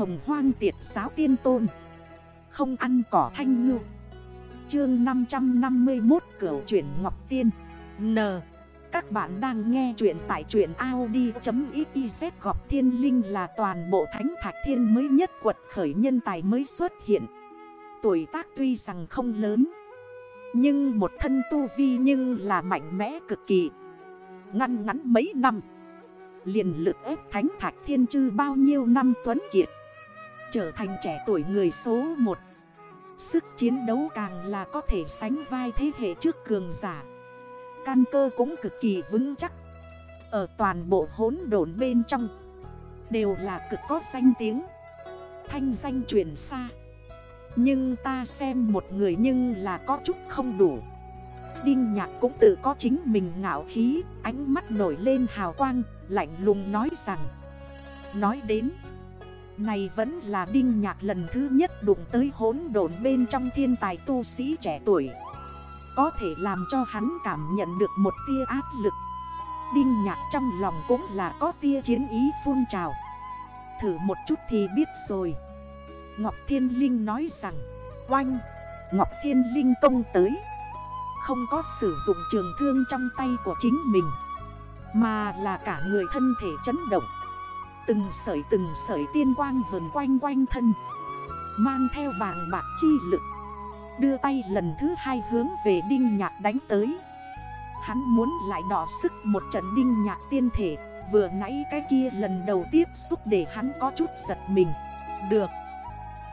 hồng hoang tiệt giáo tiên tôn. Không ăn cỏ thanh ngư. Chương 551 Cửu chuyển Ngọc Tiên. N. Các bạn đang nghe chuyện tại truyện Audi.xyz Gọc Thiên Linh là toàn bộ thánh thạch thiên mới nhất quật khởi nhân tài mới xuất hiện. Tuổi tác tuy rằng không lớn, Nhưng một thân tu vi nhưng là mạnh mẽ cực kỳ. Ngăn ngắn mấy năm, liền lực ép thánh thạch thiên chư bao nhiêu năm tuấn kiệt. Trở thành trẻ tuổi người số 1 Sức chiến đấu càng là có thể sánh vai thế hệ trước cường giả. Căn cơ cũng cực kỳ vững chắc. Ở toàn bộ hốn đồn bên trong, Đều là cực có danh tiếng. Thanh danh truyền xa. Nhưng ta xem một người nhưng là có chút không đủ. Đinh nhạc cũng tự có chính mình ngạo khí, Ánh mắt nổi lên hào quang, Lạnh lùng nói rằng, Nói đến này vẫn là đinh nhạc lần thứ nhất đụng tới hốn đồn bên trong thiên tài tu sĩ trẻ tuổi. Có thể làm cho hắn cảm nhận được một tia áp lực. Đinh nhạc trong lòng cũng là có tia chiến ý phun trào. Thử một chút thì biết rồi. Ngọc Thiên Linh nói rằng, Oanh, Ngọc Thiên Linh công tới. Không có sử dụng trường thương trong tay của chính mình, mà là cả người thân thể chấn động. Từng sợi từng sợi tiên quang vườn quanh quanh thân. Mang theo bàng bạc chi lực. Đưa tay lần thứ hai hướng về đinh nhạc đánh tới. Hắn muốn lại đỏ sức một trận đinh nhạc tiên thể. Vừa nãy cái kia lần đầu tiếp xúc để hắn có chút giật mình. Được.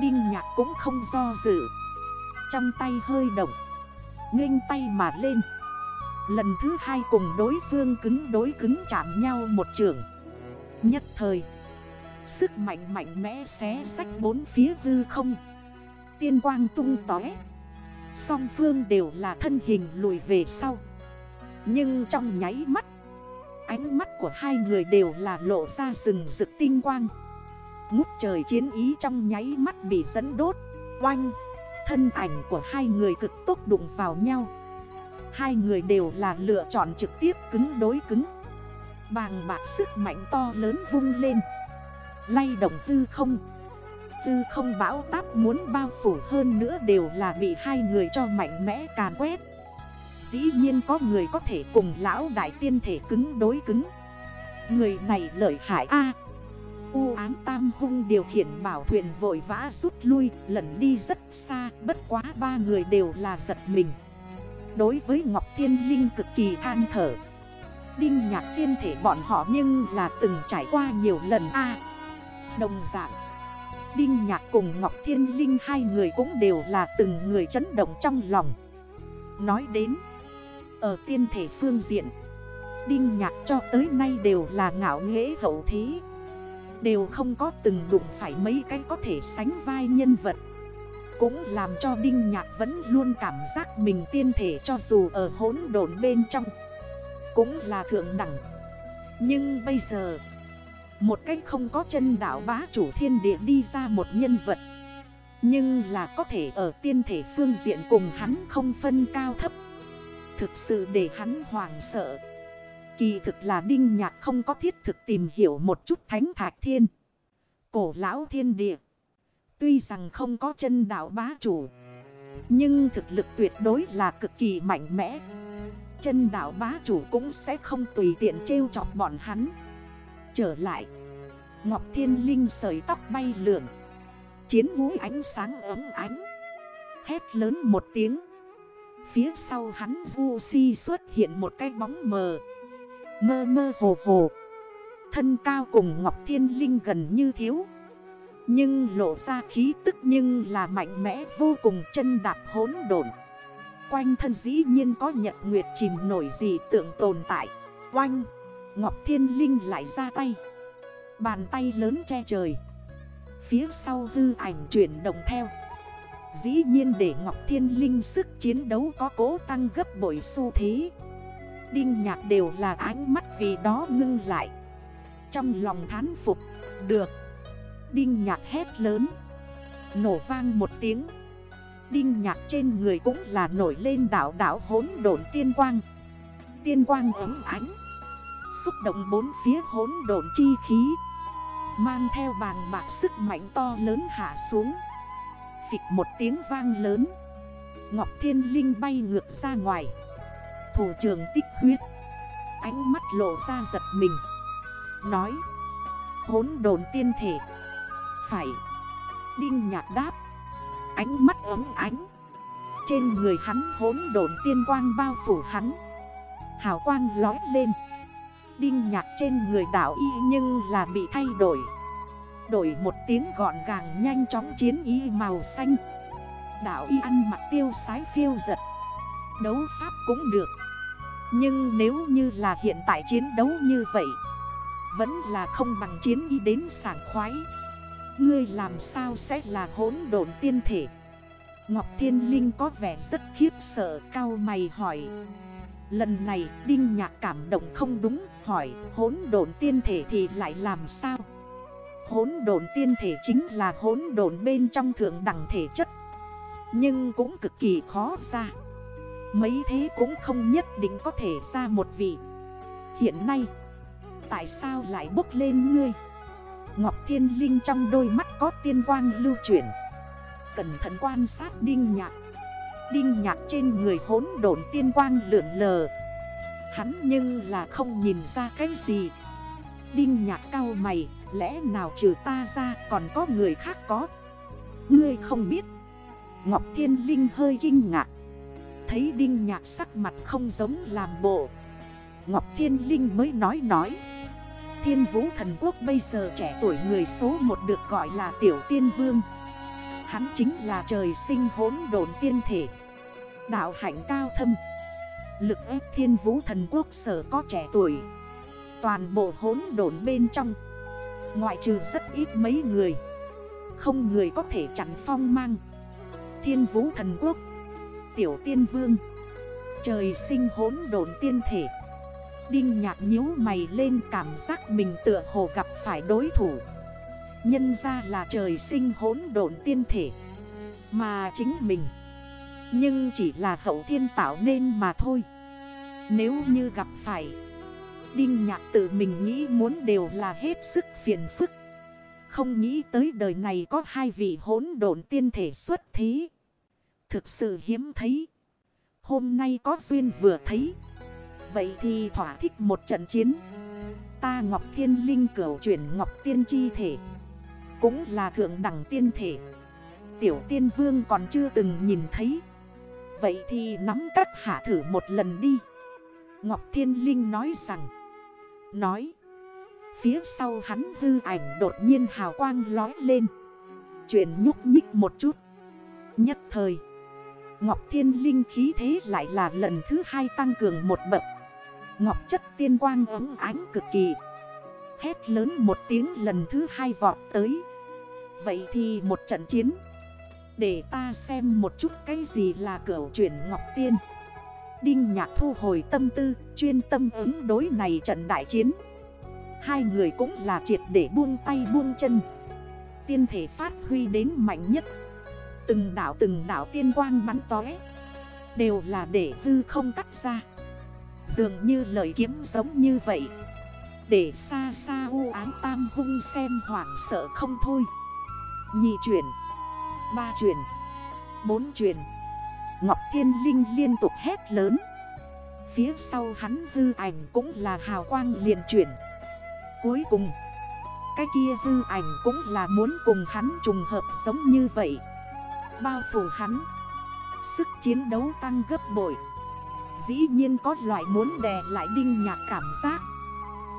Đinh nhạc cũng không do dự. Trong tay hơi động. Nghênh tay mà lên. Lần thứ hai cùng đối phương cứng đối cứng chạm nhau một trường. Nhất thời. Sức mạnh mạnh mẽ xé sách bốn phía hư không. Tiên quang tung tói Song phương đều là thân hình lùi về sau. Nhưng trong nháy mắt, Ánh mắt của hai người đều là lộ ra rừng rực tinh quang. Ngút trời chiến ý trong nháy mắt bị dẫn đốt. Oanh! Thân ảnh của hai người cực tốc đụng vào nhau. Hai người đều là lựa chọn trực tiếp cứng đối cứng. Bàng bạc sức mạnh to lớn vung lên. Lay động tư không. Tư không bão táp muốn bao phủ hơn nữa đều là bị hai người cho mạnh mẽ càn quét. Dĩ nhiên có người có thể cùng lão đại tiên thể cứng đối cứng. Người này lợi hại A. U án tam hung điều khiển bảo thuyền vội vã rút lui, Lẩn đi rất xa, Bất quá ba người đều là giật mình. Đối với Ngọc Thiên Linh cực kỳ than thở. Đinh nhạc tiên thể bọn họ nhưng là từng trải qua nhiều lần a. Đồng dạng, Đinh nhạc cùng Ngọc Thiên Linh hai người cũng đều là từng người chấn động trong lòng. Nói đến, Ở tiên thể phương diện, Đinh nhạc cho tới nay đều là ngạo nghễ hậu thế. Đều không có từng đụng phải mấy cái có thể sánh vai nhân vật. Cũng làm cho Đinh Nhạc vẫn luôn cảm giác mình tiên thể cho dù ở hỗn độn bên trong. Cũng là thượng đẳng. Nhưng bây giờ, Một cách không có chân đảo bá chủ thiên địa đi ra một nhân vật, Nhưng là có thể ở tiên thể phương diện cùng hắn không phân cao thấp. Thực sự để hắn hoàng sợ, Kỳ thực là Đinh Nhạc không có thiết thực tìm hiểu một chút thánh thạch thiên, Cổ lão thiên địa. Tuy rằng không có chân đảo bá chủ, Nhưng thực lực tuyệt đối là cực kỳ mạnh mẽ. Chân đảo bá chủ cũng sẽ không tùy tiện trêu chọc bọn hắn. Trở lại, Ngọc Thiên Linh sợi tóc bay lượn, Chiến vũ ánh sáng ấm ánh, Hét lớn một tiếng. Phía sau hắn vu si xuất hiện một cái bóng mờ, Mơ mơ hồ hồ. Thân cao cùng Ngọc Thiên Linh gần như thiếu, nhưng lộ ra khí tức nhưng là mạnh mẽ vô cùng chân đạp hốn đồn Quanh thân dĩ nhiên có nhật nguyệt chìm nổi gì tượng tồn tại. Oanh, Ngọc Thiên Linh lại ra tay. Bàn tay lớn che trời. Phía sau hư ảnh chuyển động theo. Dĩ nhiên để Ngọc Thiên Linh sức chiến đấu có cố tăng gấp bội xu thế. Đinh nhạc đều là ánh mắt vì đó ngưng lại. Trong lòng thán phục, Được. Đinh nhạc hét lớn. Nổ vang một tiếng. Đinh nhạc trên người cũng là nổi lên đảo đảo hốn độn tiên quang. Tiên quang ấm ánh, Xúc động bốn phía hốn độn chi khí, Mang theo bàng bạc sức mạnh to lớn hạ xuống. Phịch một tiếng vang lớn, Ngọc Thiên Linh bay ngược ra ngoài. Thủ trường tích huyết, Ánh mắt lộ ra giật mình, Nói, Hốn đồn tiên thể, Phải. Đinh nhạc đáp Ánh mắt ấm ánh. Trên người hắn hốn độn tiên quang bao phủ hắn. Hào quang lói lên. Đinh nhạc trên người đảo y nhưng là bị thay đổi. Đổi một tiếng gọn gàng nhanh chóng chiến y màu xanh. Đảo y ăn mặc tiêu sái phiêu giật. Đấu pháp cũng được. Nhưng nếu như là hiện tại chiến đấu như vậy, Vẫn là không bằng chiến y đến sảng khoái. Ngươi làm sao sẽ là hỗn độn tiên thể? Ngọc Thiên Linh có vẻ rất khiếp sợ, cao mày hỏi. Lần này Đinh Nhạc cảm động không đúng, Hỏi, hỗn độn tiên thể thì lại làm sao? Hỗn độn tiên thể chính là hỗn độn bên trong thượng đẳng thể chất. Nhưng cũng cực kỳ khó ra. Mấy thế cũng không nhất định có thể ra một vị. Hiện nay, Tại sao lại bốc lên ngươi? Ngọc Thiên Linh trong đôi mắt có tiên quang lưu chuyển. Cẩn thận quan sát đinh nhạc. Đinh nhạc trên người hốn độn tiên quang lượn lờ. Hắn nhưng là không nhìn ra cái gì. Đinh nhạc cao mày, Lẽ nào trừ ta ra còn có người khác có? Ngươi không biết. Ngọc Thiên Linh hơi kinh ngạc. Thấy Đinh nhạc sắc mặt không giống làm bộ. Ngọc Thiên Linh mới nói nói. Thiên vũ thần quốc bây giờ trẻ tuổi người số một được gọi là Tiểu Tiên Vương. Hắn chính là trời sinh hốn đồn tiên thể. Đạo hạnh cao thâm. Lực ép thiên vũ thần quốc sở có trẻ tuổi. Toàn bộ hốn đồn bên trong. Ngoại trừ rất ít mấy người. Không người có thể chặn phong mang. Thiên vũ thần quốc. Tiểu tiên vương. Trời sinh hốn đồn tiên thể. Đinh nhạc nhíu mày lên cảm giác mình tựa hồ gặp phải đối thủ. Nhân ra là trời sinh hỗn độn tiên thể, Mà chính mình. Nhưng chỉ là hậu thiên tạo nên mà thôi. Nếu như gặp phải, Đinh nhạc tự mình nghĩ muốn đều là hết sức phiền phức. Không nghĩ tới đời này có hai vị hỗn độn tiên thể xuất thí Thực sự hiếm thấy. Hôm nay có duyên vừa thấy. Vậy thì thỏa thích một trận chiến. Ta Ngọc Thiên Linh cửu chuyển Ngọc Tiên Chi Thể, Cũng là thượng đẳng tiên thể. Tiểu tiên vương còn chưa từng nhìn thấy. Vậy thì nắm các hạ thử một lần đi. Ngọc Thiên Linh nói rằng, Nói, Phía sau hắn hư ảnh đột nhiên hào quang lói lên. Chuyển nhúc nhích một chút. Nhất thời, Ngọc Thiên Linh khí thế lại là lần thứ hai tăng cường một bậc. Ngọc chất tiên quang ấm ánh cực kỳ. Hét lớn một tiếng lần thứ hai vọt tới. Vậy thì một trận chiến. Để ta xem một chút cái gì là cửa chuyển Ngọc Tiên. Đinh nhạc thu hồi tâm tư, Chuyên tâm ứng đối này trận đại chiến. Hai người cũng là triệt để buông tay buông chân. Tiên thể phát huy đến mạnh nhất. Từng đảo từng đảo tiên quang bắn tói Đều là để hư không cắt ra. Dường như lời kiếm giống như vậy. Để xa xa u án tam hung xem hoảng sợ không thôi. Nhị chuyển, Ba chuyển, Bốn chuyển. Ngọc Thiên Linh liên tục hét lớn. Phía sau hắn hư ảnh cũng là hào quang liền chuyển. Cuối cùng, Cái kia hư ảnh cũng là muốn cùng hắn trùng hợp giống như vậy. Bao phủ hắn, Sức chiến đấu tăng gấp bội. Dĩ nhiên có loại muốn đè lại đinh nhạc cảm giác.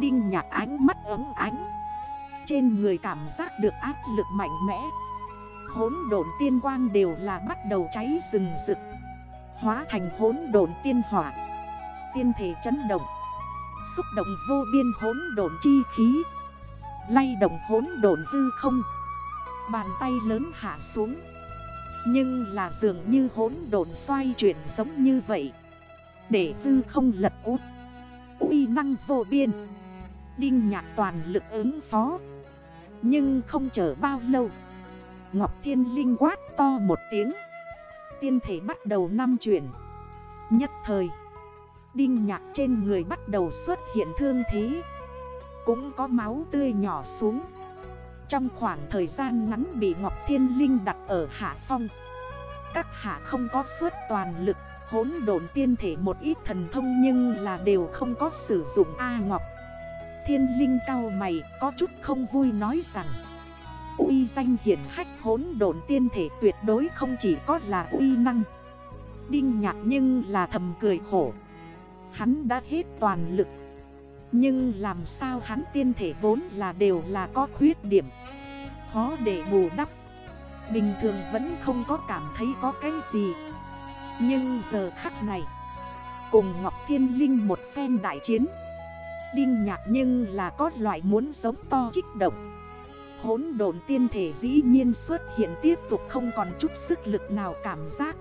Đinh nhạc ánh mắt ấm ánh. Trên người cảm giác được áp lực mạnh mẽ. Hốn độn tiên quang đều là bắt đầu cháy rừng rực. Hóa thành hốn độn tiên hỏa. Tiên thể chấn động. Xúc động vô biên hốn độn chi khí. Lay động hốn độn hư không. Bàn tay lớn hạ xuống. Nhưng là dường như hốn độn xoay chuyển giống như vậy để tư không lật út. Uy năng vô biên. Đinh nhạc toàn lực ứng phó. Nhưng không chờ bao lâu. Ngọc Thiên Linh quát to một tiếng. Tiên thể bắt đầu năm chuyển. Nhất thời, Đinh nhạc trên người bắt đầu xuất hiện thương thế. Cũng có máu tươi nhỏ xuống. Trong khoảng thời gian ngắn bị Ngọc Thiên Linh đặt ở hạ phong. Các hạ không có suốt toàn lực. Hốn độn tiên thể một ít thần thông nhưng là đều không có sử dụng A Ngọc. Thiên Linh cao mày, có chút không vui nói rằng, uy danh hiển hách hốn độn tiên thể tuyệt đối không chỉ có là uy năng. Đinh nhạc nhưng là thầm cười khổ. Hắn đã hết toàn lực. Nhưng làm sao hắn tiên thể vốn là đều là có khuyết điểm. Khó để bù đắp. Bình thường vẫn không có cảm thấy có cái gì. Nhưng giờ khắc này, Cùng Ngọc Thiên Linh một phen đại chiến, Đinh nhạc nhưng là có loại muốn sống to kích động. Hốn đồn tiên thể dĩ nhiên xuất hiện tiếp tục không còn chút sức lực nào cảm giác.